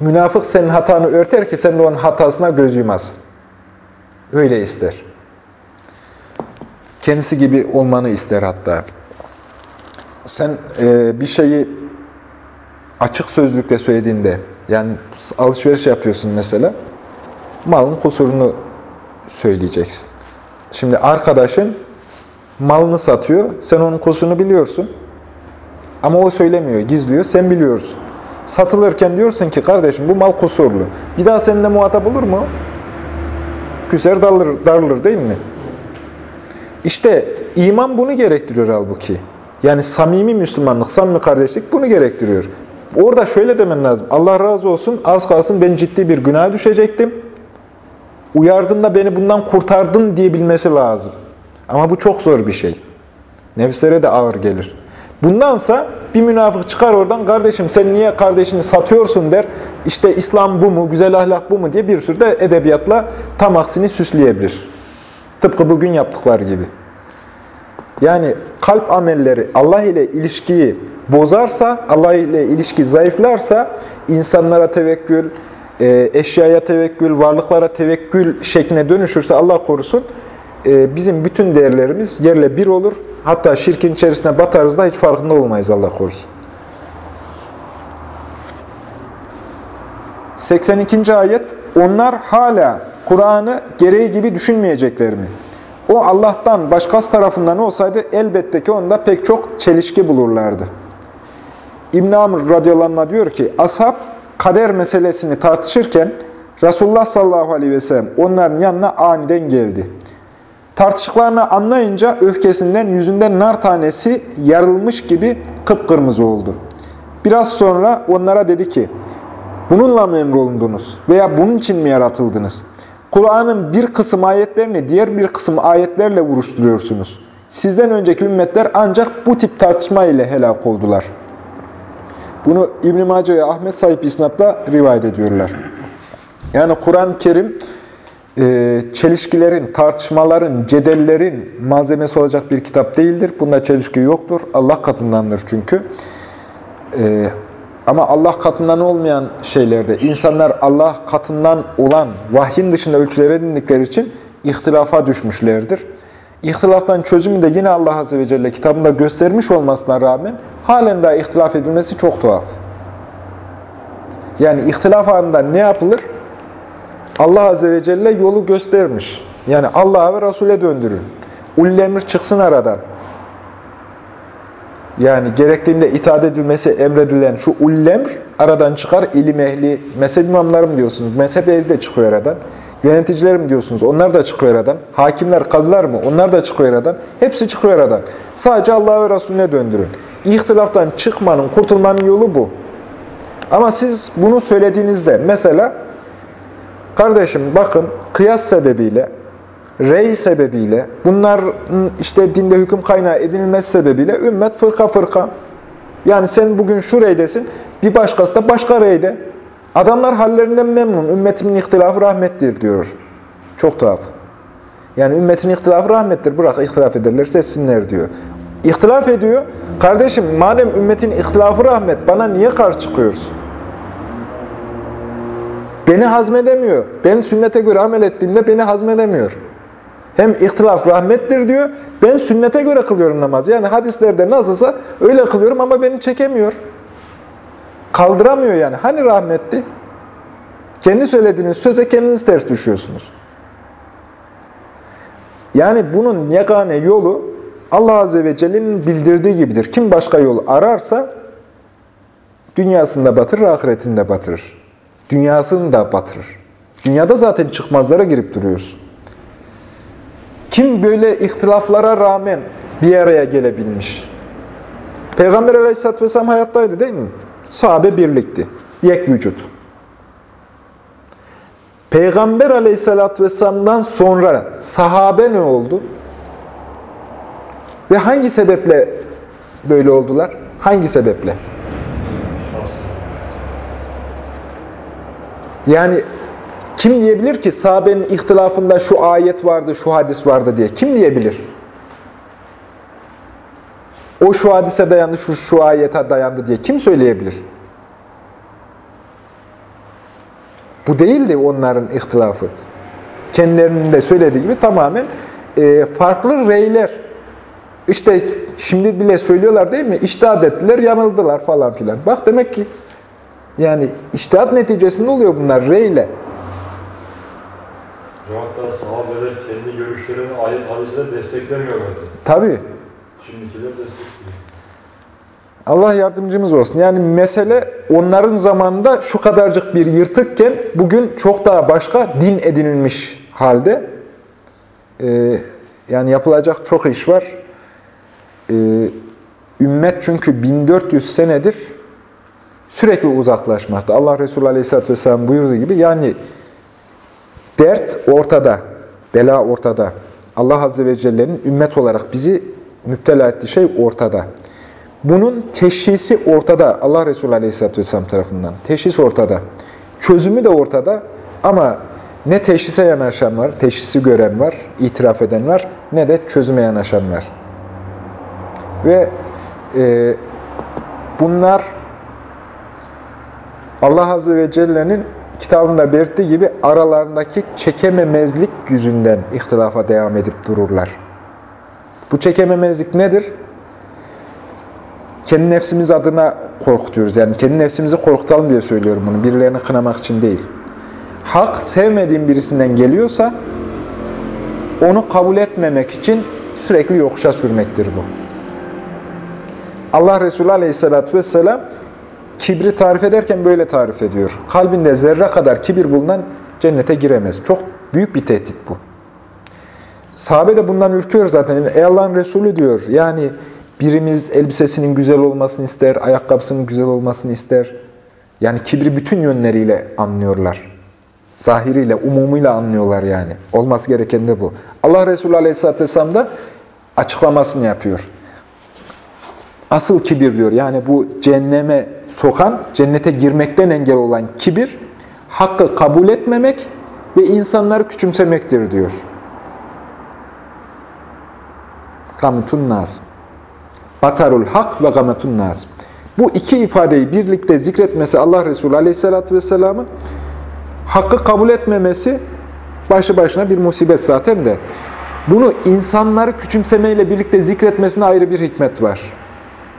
Münafık senin hatanı örter ki sen de onun hatasına göz yumazsın. Öyle ister. Kendisi gibi olmanı ister hatta. Sen e, bir şeyi açık sözlükle söylediğinde, yani alışveriş yapıyorsun mesela, malın kusurunu söyleyeceksin. Şimdi arkadaşın malını satıyor, sen onun kusurunu biliyorsun. Ama o söylemiyor, gizliyor, sen biliyorsun. Satılırken diyorsun ki kardeşim bu mal kusurlu. Bir daha seninle muhatap olur mu? Küser darılır, darılır değil mi? İşte iman bunu gerektiriyor halbuki. Yani samimi Müslümanlık, samimi kardeşlik bunu gerektiriyor. Orada şöyle demen lazım. Allah razı olsun az kalsın ben ciddi bir günah düşecektim. Uyardın da beni bundan kurtardın diyebilmesi lazım. Ama bu çok zor bir şey. Nefslere de ağır gelir. Bundansa bir münafık çıkar oradan, kardeşim sen niye kardeşini satıyorsun der. İşte İslam bu mu, güzel ahlak bu mu diye bir sürü de edebiyatla tam aksini süsleyebilir. Tıpkı bugün yaptıkları gibi. Yani kalp amelleri Allah ile ilişkiyi bozarsa, Allah ile ilişki zayıflarsa insanlara tevekkül, e, eşyaya tevekkül, varlıklara tevekkül şekline dönüşürse Allah korusun e, bizim bütün değerlerimiz yerle bir olur. Hatta şirkin içerisine batarız da hiç farkında olmayız Allah korusun. 82. ayet Onlar hala Kur'an'ı gereği gibi düşünmeyecekler mi? O Allah'tan başkası tarafından olsaydı elbette ki onda pek çok çelişki bulurlardı. İbn Amr radıyallahu diyor ki, ashab kader meselesini tartışırken Resulullah sallallahu aleyhi ve sellem onların yanına aniden geldi. Tartışıklarını anlayınca öfkesinden yüzünden nar tanesi yarılmış gibi kıpkırmızı oldu. Biraz sonra onlara dedi ki, bununla mı emrolundunuz veya bunun için mi yaratıldınız? Kur'an'ın bir kısım ayetlerini diğer bir kısım ayetlerle vuruşturuyorsunuz. Sizden önceki ümmetler ancak bu tip tartışma ile helak oldular. Bunu İbn-i Mace ve Ahmet sahip isnatla rivayet ediyorlar. Yani Kur'an-ı Kerim e, çelişkilerin, tartışmaların, cedellerin malzemesi olacak bir kitap değildir. Bunda çelişki yoktur. Allah katındandır çünkü. E, ama Allah katından olmayan şeylerde insanlar Allah katından olan vahyin dışında ölçüler edindikleri için ihtilafa düşmüşlerdir. İhtilaftan çözümü de yine Allah Azze ve Celle kitabında göstermiş olmasına rağmen halen daha ihtilaf edilmesi çok tuhaf. Yani ihtilaf anında ne yapılır? Allah Azze ve Celle yolu göstermiş. Yani Allah'a ve Resul'e döndürün. Ullemir çıksın aradan. Yani gerektiğinde itaat edilmesi emredilen şu ullemr aradan çıkar. ilim ehli, mezhep imamları mı diyorsunuz? Mezhep ehli de çıkıyor aradan. Yöneticiler mi diyorsunuz? Onlar da çıkıyor aradan. Hakimler, kadılar mı? Onlar da çıkıyor aradan. Hepsi çıkıyor aradan. Sadece Allah ve Resulüne döndürün. İhtilaftan çıkmanın, kurtulmanın yolu bu. Ama siz bunu söylediğinizde, mesela kardeşim bakın kıyas sebebiyle rey sebebiyle, bunların işte dinde hüküm kaynağı edinilmesi sebebiyle ümmet fırka fırka. Yani sen bugün şu reydesin, bir başkası da başka reyde. Adamlar hallerinden memnun. Ümmetimin ihtilafı rahmettir diyor. Çok tuhaf. Yani ümmetin ihtilafı rahmettir. Bırak ihtilaf ederlerse etsinler diyor. İhtilaf ediyor. Kardeşim madem ümmetin ihtilafı rahmet bana niye karşı çıkıyorsun? Beni hazmedemiyor. Ben sünnete göre amel ettiğimde beni hazmedemiyor. Hem ihtilaf rahmettir diyor. Ben sünnete göre kılıyorum namaz. Yani hadislerde nasılsa öyle kılıyorum ama beni çekemiyor. Kaldıramıyor yani. Hani rahmetti? Kendi söylediğiniz söze kendiniz ters düşüyorsunuz. Yani bunun yegane yolu Allah Azze ve Celle'nin bildirdiği gibidir. Kim başka yol ararsa dünyasında batırır, ahiretinde batırır. Dünyasını da batırır. Dünyada zaten çıkmazlara girip duruyorsun. Kim böyle ihtilaflara rağmen bir araya gelebilmiş? Peygamber aleyhisselatü vesselam hayattaydı değil mi? Sahabe birlikti. Yek vücut. Peygamber aleyhissalatü vesselam'dan sonra sahabe ne oldu? Ve hangi sebeple böyle oldular? Hangi sebeple? Yani kim diyebilir ki sahabenin ihtilafında şu ayet vardı, şu hadis vardı diye? Kim diyebilir? O şu hadise dayandı, şu, şu ayete dayandı diye kim söyleyebilir? Bu değildi onların ihtilafı. Kendilerinin de söylediği gibi tamamen e, farklı reyler. İşte şimdi bile söylüyorlar değil mi? İştahat ettiler, yanıldılar falan filan. Bak demek ki yani iştihat neticesinde oluyor bunlar reyle. Hatta sahabeler kendi görüşlerini ayet hadisle desteklemiyorlardı. Tabii. Şimdikiler destekliyor. Allah yardımcımız olsun. Yani mesele onların zamanında şu kadarcık bir yırtıkken bugün çok daha başka din edinilmiş halde. Ee, yani yapılacak çok iş var. Ee, ümmet çünkü 1400 senedir sürekli uzaklaşmakta. Allah Resulü Aleyhisselatü Vesselam buyurduğu gibi yani dert ortada, bela ortada. Allah Azze ve Celle'nin ümmet olarak bizi müptela ettiği şey ortada. Bunun teşhisi ortada Allah Resulü Aleyhisselatü Vesselam tarafından. Teşhis ortada. Çözümü de ortada ama Ne teşhise yanaşan var, teşhisi gören var, itiraf eden var, ne de çözüme yanaşan var. Ve e, bunlar Allah Azze ve Celle'nin kitabında belirttiği gibi aralarındaki çekememezlik yüzünden ihtilafa devam edip dururlar. Bu çekememezlik nedir? Kendi nefsimiz adına korkutuyoruz. Yani kendi nefsimizi korkutalım diye söylüyorum bunu. Birilerini kınamak için değil. Hak sevmediğin birisinden geliyorsa onu kabul etmemek için sürekli yokuşa sürmektir bu. Allah Resulü Aleyhisselatü Vesselam kibri tarif ederken böyle tarif ediyor. Kalbinde zerre kadar kibir bulunan cennete giremez. Çok büyük bir tehdit bu. Sahabe de bundan ürküyor zaten. Ey Allah'ın Resulü diyor. Yani birimiz elbisesinin güzel olmasını ister, ayakkabısının güzel olmasını ister. Yani kibri bütün yönleriyle anlıyorlar. Zahiriyle, umumuyla anlıyorlar yani. Olması gereken de bu. Allah Resulü Aleyhisselatü Vesselam da açıklamasını yapıyor. Asıl kibir diyor. Yani bu cehenneme sokan, cennete girmekten engel olan kibir, hakkı kabul etmemek ve insanları küçümsemektir diyor. Gametun nas. Batarul hak ve gametun nas. Bu iki ifadeyi birlikte zikretmesi Allah Resulü Aleyhisselatü Vesselam'ın hakkı kabul etmemesi başlı başına bir musibet zaten de. Bunu insanları küçümsemeyle birlikte zikretmesine ayrı bir hikmet var.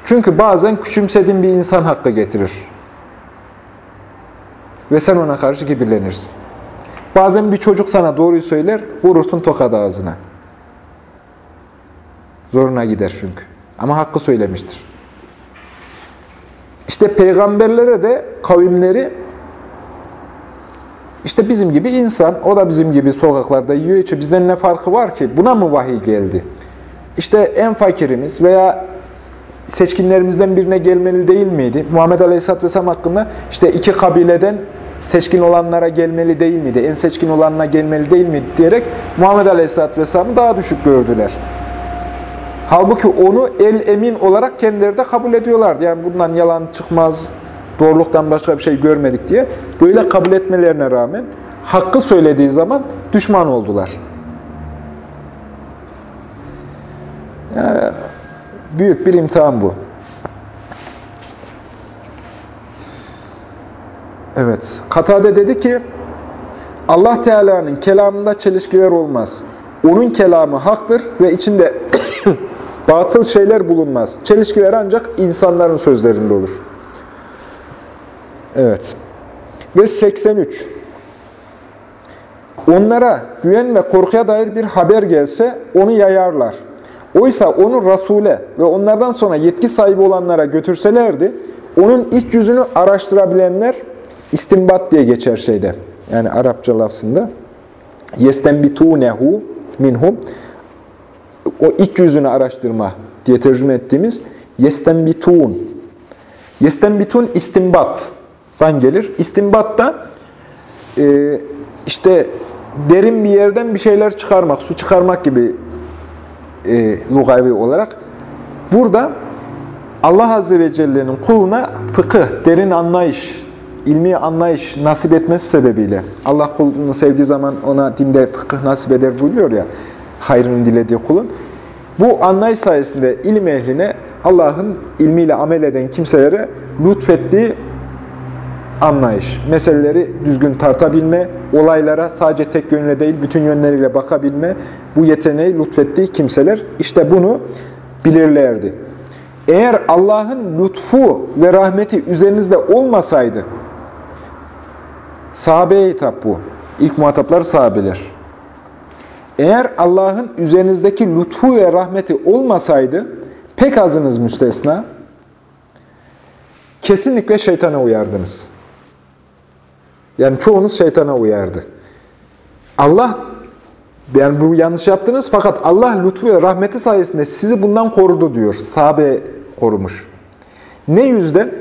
Çünkü bazen küçümsediğin bir insan hakkı getirir. Ve sen ona karşı kibirlenirsin. Bazen bir çocuk sana doğruyu söyler, vurursun tokat ağzına. Zoruna gider çünkü. Ama hakkı söylemiştir. İşte peygamberlere de kavimleri işte bizim gibi insan, o da bizim gibi sokaklarda yiyor içi. Bizden ne farkı var ki? Buna mı vahiy geldi? İşte en fakirimiz veya seçkinlerimizden birine gelmeli değil miydi? Muhammed Aleyhisselatü Vesselam hakkında işte iki kabileden seçkin olanlara gelmeli değil miydi? En seçkin olanına gelmeli değil miydi? diyerek Muhammed Aleyhisselatü Vesselam'ı daha düşük gördüler. Halbuki onu el emin olarak kendileri de kabul ediyorlardı. Yani bundan yalan çıkmaz, doğruluktan başka bir şey görmedik diye. Böyle kabul etmelerine rağmen hakkı söylediği zaman düşman oldular. Yani büyük bir imtihan bu. Evet. Katade dedi ki Allah Teala'nın kelamında çelişkiler olmaz. Onun kelamı haktır ve içinde batıl şeyler bulunmaz. Çelişkiler ancak insanların sözlerinde olur. Evet. Ve 83. Onlara güven ve korkuya dair bir haber gelse onu yayarlar. Oysa onu Resul'e ve onlardan sonra yetki sahibi olanlara götürselerdi, onun iç yüzünü araştırabilenler istimbat diye geçer şeyde. Yani Arapça lafzında. Yestenbitunehu minhum. O iç yüzünü araştırma diye tercüme ettiğimiz yestenbitun. Yestenbitun istimbattan gelir. İstimbat da e, işte derin bir yerden bir şeyler çıkarmak, su çıkarmak gibi e, lugavi olarak. Burada Allah Azze ve Celle'nin kuluna fıkıh, derin anlayış, ilmi anlayış nasip etmesi sebebiyle Allah kulunu sevdiği zaman ona dinde fıkıh nasip eder buyuruyor ya hayrını dilediği kulun. Bu anlayış sayesinde ilim ehline Allah'ın ilmiyle amel eden kimselere lütfettiği anlayış, meseleleri düzgün tartabilme, olaylara sadece tek yönle değil bütün yönleriyle bakabilme, bu yeteneği lütfettiği kimseler işte bunu bilirlerdi. Eğer Allah'ın lütfu ve rahmeti üzerinizde olmasaydı, sahabeye hitap bu. İlk muhataplar sahabeler. Eğer Allah'ın üzerinizdeki lütfu ve rahmeti olmasaydı, pek azınız müstesna, kesinlikle şeytana uyardınız. Yani çoğunuz şeytana uyardı. Allah, yani bu yanlış yaptınız fakat Allah lütfu ve rahmeti sayesinde sizi bundan korudu diyor. Sahabe korumuş. Ne yüzden?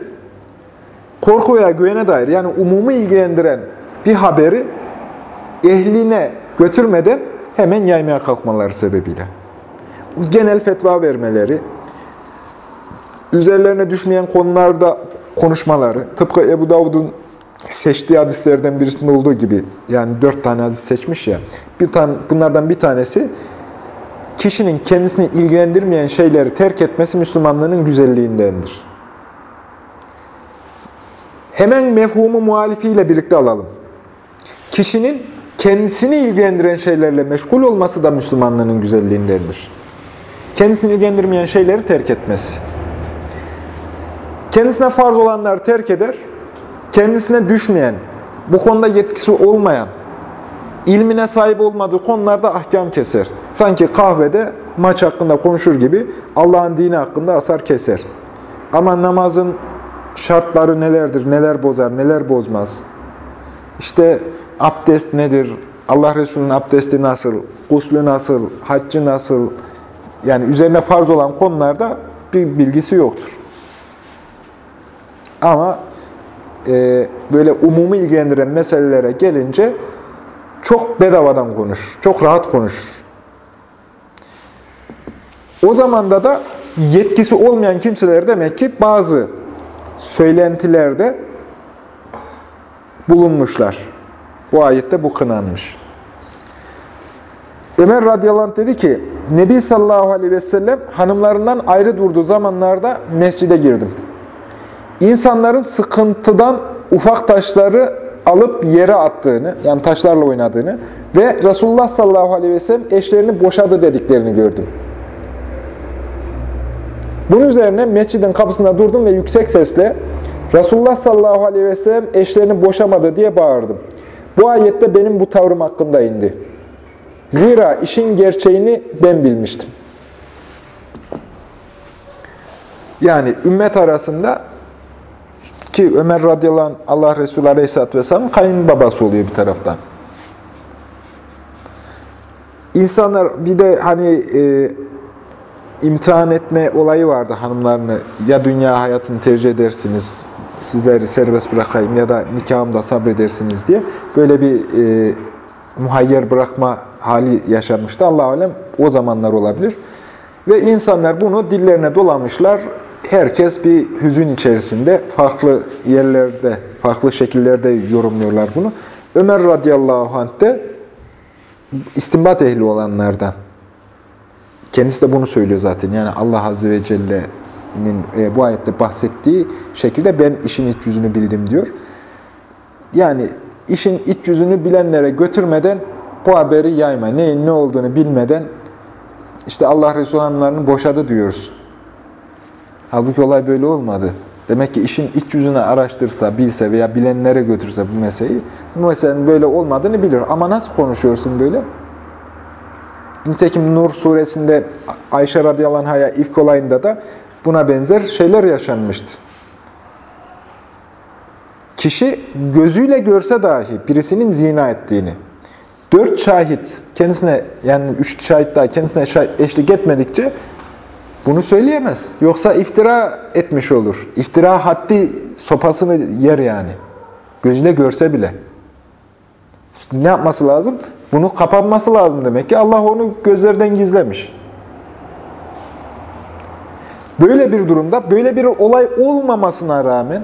Korku veya güvene dair yani umumu ilgilendiren bir haberi ehline götürmeden hemen yaymaya kalkmaları sebebiyle. Genel fetva vermeleri, üzerlerine düşmeyen konularda konuşmaları, tıpkı Ebu Davud'un seçtiği hadislerden birisinde olduğu gibi yani dört tane hadis seçmiş ya bir tane, bunlardan bir tanesi kişinin kendisini ilgilendirmeyen şeyleri terk etmesi Müslümanlığının güzelliğindendir. Hemen mefhumu muhalifiyle birlikte alalım. Kişinin kendisini ilgilendiren şeylerle meşgul olması da Müslümanlığının güzelliğindendir. Kendisini ilgilendirmeyen şeyleri terk etmesi. Kendisine farz olanları terk eder, kendisine düşmeyen, bu konuda yetkisi olmayan, ilmine sahip olmadığı konularda ahkam keser. Sanki kahvede maç hakkında konuşur gibi Allah'ın dini hakkında asar keser. Ama namazın şartları nelerdir, neler bozar, neler bozmaz. İşte abdest nedir, Allah Resulü'nün abdesti nasıl, guslü nasıl, haccı nasıl, yani üzerine farz olan konularda bir bilgisi yoktur. Ama e, böyle umumu ilgilendiren meselelere gelince çok bedavadan konuşur, çok rahat konuşur. O zamanda da yetkisi olmayan kimseler demek ki bazı söylentilerde bulunmuşlar. Bu ayette bu kınanmış. Ömer radıyallahu anh dedi ki, Nebi sallallahu aleyhi ve sellem hanımlarından ayrı durduğu zamanlarda mescide girdim. İnsanların sıkıntıdan ufak taşları alıp yere attığını, yani taşlarla oynadığını ve Resulullah sallallahu aleyhi ve sellem eşlerini boşadı dediklerini gördüm. Bunun üzerine mescidin kapısında durdum ve yüksek sesle Resulullah sallallahu aleyhi ve sellem eşlerini boşamadı diye bağırdım. Bu ayette benim bu tavrım hakkında indi. Zira işin gerçeğini ben bilmiştim. Yani ümmet arasında ki Ömer radıyallahu anh, Allah Resulü aleyhisselatü vesselam kayınbabası oluyor bir taraftan. İnsanlar bir de hani e, imtihan etme olayı vardı hanımlarını. Ya dünya hayatını tercih edersiniz, sizleri serbest bırakayım ya da nikahımda sabredersiniz diye. Böyle bir e, muhayyer bırakma hali yaşanmıştı. Allah alem o zamanlar olabilir. Ve insanlar bunu dillerine dolamışlar. Herkes bir hüzün içerisinde, farklı yerlerde, farklı şekillerde yorumluyorlar bunu. Ömer radıyallahu anh de istinbat ehli olanlardan. Kendisi de bunu söylüyor zaten. Yani Allah Azze ve Celle'nin e, bu ayette bahsettiği şekilde ben işin iç yüzünü bildim diyor. Yani işin iç yüzünü bilenlere götürmeden bu haberi yayma. Neyin ne olduğunu bilmeden işte Allah Resulü hanımlarını boşadı diyoruz. Halbuki olay böyle olmadı. Demek ki işin iç yüzünü araştırsa, bilse veya bilenlere götürse bu meseleyi, bu meselenin böyle olmadığını bilir. Ama nasıl konuşuyorsun böyle? Nitekim Nur suresinde Ayşe radıyallahu anh'a ilk olayında da buna benzer şeyler yaşanmıştı. Kişi gözüyle görse dahi birisinin zina ettiğini, dört şahit kendisine yani üç şahit daha kendisine şahit eşlik etmedikçe bunu söyleyemez. Yoksa iftira etmiş olur. İftira haddi sopasını yer yani. Gözüyle görse bile. Ne yapması lazım? Bunu kapanması lazım demek ki. Allah onu gözlerden gizlemiş. Böyle bir durumda, böyle bir olay olmamasına rağmen,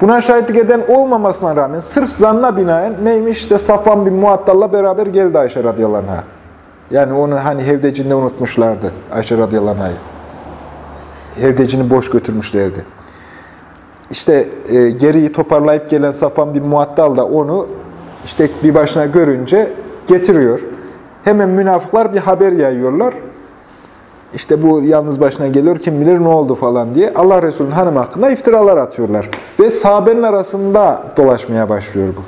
buna şahitlik eden olmamasına rağmen, sırf zanna binaen neymiş? İşte Safvan bin Muattal'la beraber geldi Ayşe radıyallahu anh'a. Yani onu hani hevdecinde unutmuşlardı Ayşe radıyallahu anh'ı. Hevdecini boş götürmüşlerdi. İşte e, geriyi toparlayıp gelen Safvan bin Muattal da onu işte bir başına görünce getiriyor. Hemen münafıklar bir haber yayıyorlar. İşte bu yalnız başına geliyor, kim bilir ne oldu falan diye. Allah Resulü'nün hanım hakkında iftiralar atıyorlar. Ve sahabenin arasında dolaşmaya başlıyor bu.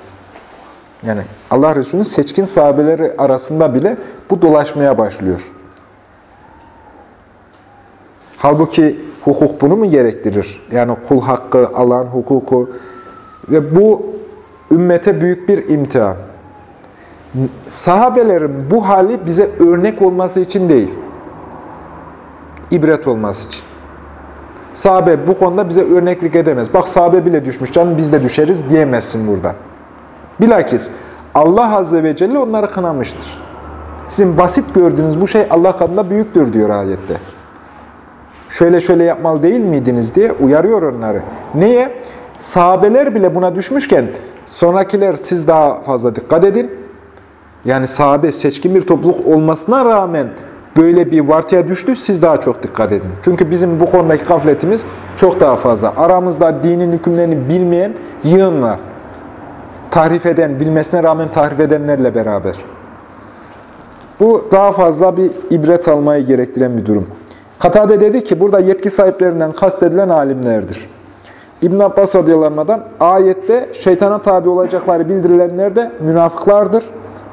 Yani Allah Resulü'nün seçkin sahabeleri arasında bile bu dolaşmaya başlıyor. Halbuki hukuk bunu mu gerektirir? Yani kul hakkı, alan hukuku ve bu ümmete büyük bir imtihan. Sahabelerin bu hali bize örnek olması için değil, ibret olması için. Sahabe bu konuda bize örneklik edemez. Bak sahabe bile düşmüş canım biz de düşeriz diyemezsin burada. Bilakis Allah Azze ve Celle onları kınamıştır. Sizin basit gördüğünüz bu şey Allah katında büyüktür diyor ayette. Şöyle şöyle yapmalı değil miydiniz diye uyarıyor onları. Niye? Sahabeler bile buna düşmüşken sonrakiler siz daha fazla dikkat edin. Yani sahabe seçkin bir topluluk olmasına rağmen böyle bir vartıya düştü, siz daha çok dikkat edin. Çünkü bizim bu konudaki gafletimiz çok daha fazla. Aramızda dinin hükümlerini bilmeyen yığın var. Tahrif eden, bilmesine rağmen tahrif edenlerle beraber. Bu daha fazla bir ibret almayı gerektiren bir durum. Katade dedi ki burada yetki sahiplerinden kastedilen alimlerdir. İbn Abbas radıyallahu ayette şeytana tabi olacakları bildirilenler de münafıklardır.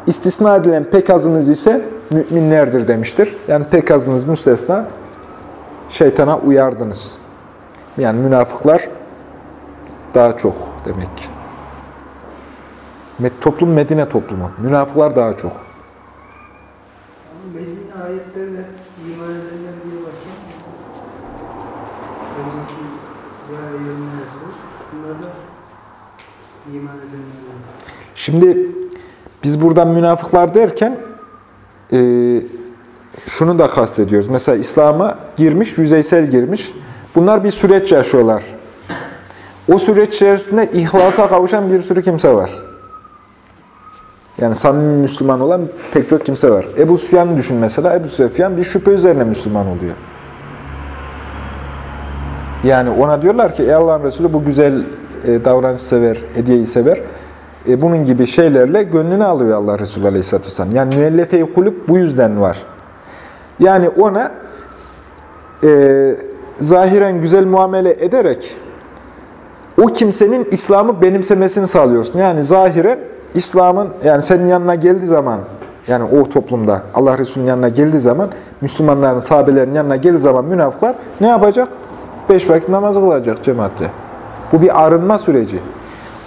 İstisna edilen pek azınız ise müminlerdir demiştir. Yani pek azınız müstesna şeytana uyardınız. Yani münafıklar daha çok demek. Toplum Medine toplumu. Münafıklar daha çok. Medine ayetlerle iman edenler diye başlıyor. Önceki diğer yönler Bunlar da iman edenler. Şimdi biz buradan münafıklar derken e, şunu da kastediyoruz. Mesela İslam'a girmiş, yüzeysel girmiş. Bunlar bir süreç yaşıyorlar. O süreç içerisinde ihlasa kavuşan bir sürü kimse var. Yani samimi Müslüman olan pek çok kimse var. Ebu Süfyan'ı düşün mesela. Ebu Süfyan bir şüphe üzerine Müslüman oluyor. Yani ona diyorlar ki ey Allah'ın Resulü bu güzel e, davranış sever, hediyeyi sever. E, bunun gibi şeylerle gönlünü alıyor Allah Resulü Aleyhisselatü Vesselam. Yani müellefe-i kulüp bu yüzden var. Yani ona e, zahiren güzel muamele ederek o kimsenin İslam'ı benimsemesini sağlıyorsun. Yani zahiren İslam'ın yani senin yanına geldiği zaman yani o toplumda Allah Resulü'nün yanına geldiği zaman Müslümanların, sahabelerin yanına geldiği zaman münafıklar ne yapacak? Beş vakit namaz kılacak cemaatle. Bu bir arınma süreci.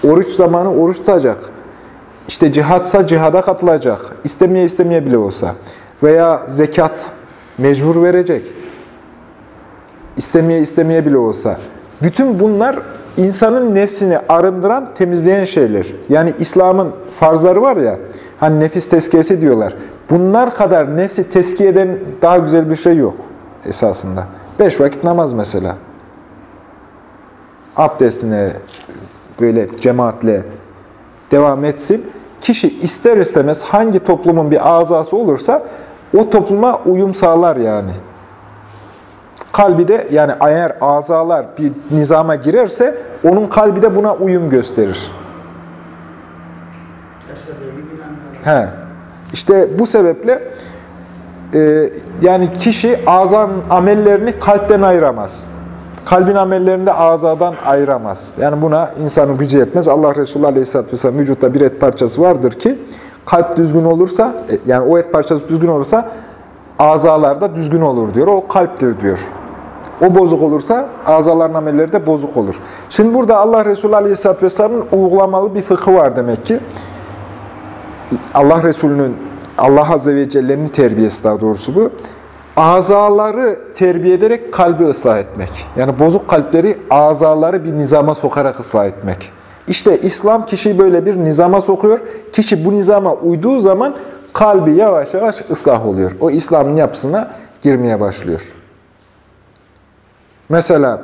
Oruç zamanı oruç tutacak. İşte cihatsa cihada katılacak. İstemeye istemeye bile olsa. Veya zekat mecbur verecek. İstemeye istemeye bile olsa. Bütün bunlar insanın nefsini arındıran, temizleyen şeyler. Yani İslam'ın farzları var ya, hani nefis tezkiyesi diyorlar. Bunlar kadar nefsi tezkiye daha güzel bir şey yok esasında. Beş vakit namaz mesela. Abdestine böyle cemaatle devam etsin. Kişi ister istemez hangi toplumun bir azası olursa o topluma uyum sağlar yani. Kalbi de yani eğer azalar bir nizama girerse onun kalbi de buna uyum gösterir. He. İşte bu sebeple e, yani kişi azan amellerini kalpten ayıramaz. Kalbin amellerini de azadan ayıramaz. Yani buna insanın gücü yetmez. Allah Resulü Aleyhisselatü Vesselam vücutta bir et parçası vardır ki kalp düzgün olursa, e, yani o et parçası düzgün olursa azalar da düzgün olur diyor. O kalptir diyor. O bozuk olursa azaların amelleri de bozuk olur. Şimdi burada Allah Resulü Aleyhisselatü Vesselam'ın uygulamalı bir fıkhı var demek ki. Allah Resulü'nün, Allah Azze ve Celle'nin terbiyesi daha doğrusu bu. Azaları terbiye ederek kalbi ıslah etmek. Yani bozuk kalpleri, azaları bir nizama sokarak ıslah etmek. İşte İslam kişiyi böyle bir nizama sokuyor. Kişi bu nizama uyduğu zaman kalbi yavaş yavaş ıslah oluyor. O İslam'ın yapısına girmeye başlıyor. Mesela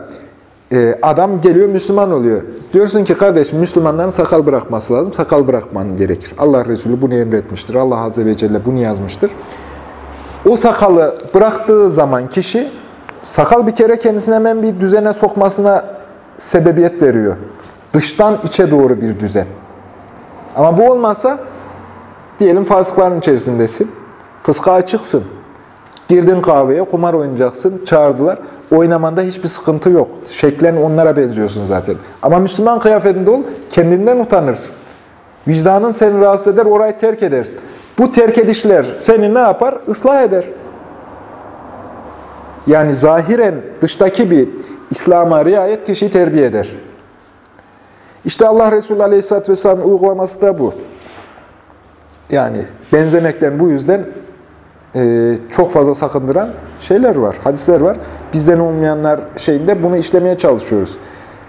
e, adam geliyor Müslüman oluyor. Diyorsun ki kardeşim Müslümanların sakal bırakması lazım. Sakal bırakman gerekir. Allah Resulü bunu emretmiştir. Allah Azze ve Celle bunu yazmıştır. O sakalı bıraktığı zaman kişi sakal bir kere kendisine hemen bir düzene sokmasına sebebiyet veriyor. Dıştan içe doğru bir düzen. Ama bu olmazsa diyelim fasıkların içerisindesin. Kıska açıksın. Girdin kahveye, kumar oynayacaksın, çağırdılar. Oynamanda hiçbir sıkıntı yok. Şeklen onlara benziyorsun zaten. Ama Müslüman kıyafetinde ol, kendinden utanırsın. Vicdanın seni rahatsız eder, orayı terk edersin. Bu terk edişler seni ne yapar? Islah eder. Yani zahiren dıştaki bir İslam'a riayet kişiyi terbiye eder. İşte Allah Resulü Aleyhisselatü Vesselam'ın uygulaması da bu. Yani benzemekten bu yüzden e, çok fazla sakındıran şeyler var, hadisler var. Bizden olmayanlar şeyinde bunu işlemeye çalışıyoruz.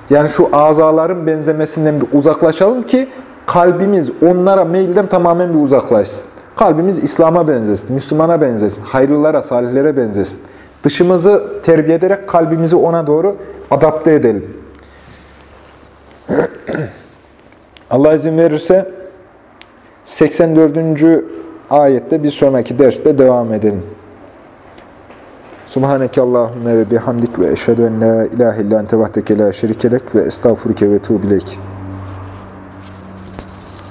Yani şu azaların benzemesinden bir uzaklaşalım ki kalbimiz onlara meylden tamamen bir uzaklaşsın. Kalbimiz İslam'a benzesin, Müslümana benzesin, hayırlılara, salihlere benzesin. Dışımızı terbiye ederek kalbimizi ona doğru adapte edelim. Allah izin verirse 84. ayette bir sonraki derste devam edelim. Subhaneke Allahümme ve bihamdik ve eşhedü en la ilahe illa ente vahdeke la şerikelek ve estağfuruke ve tuğbilek.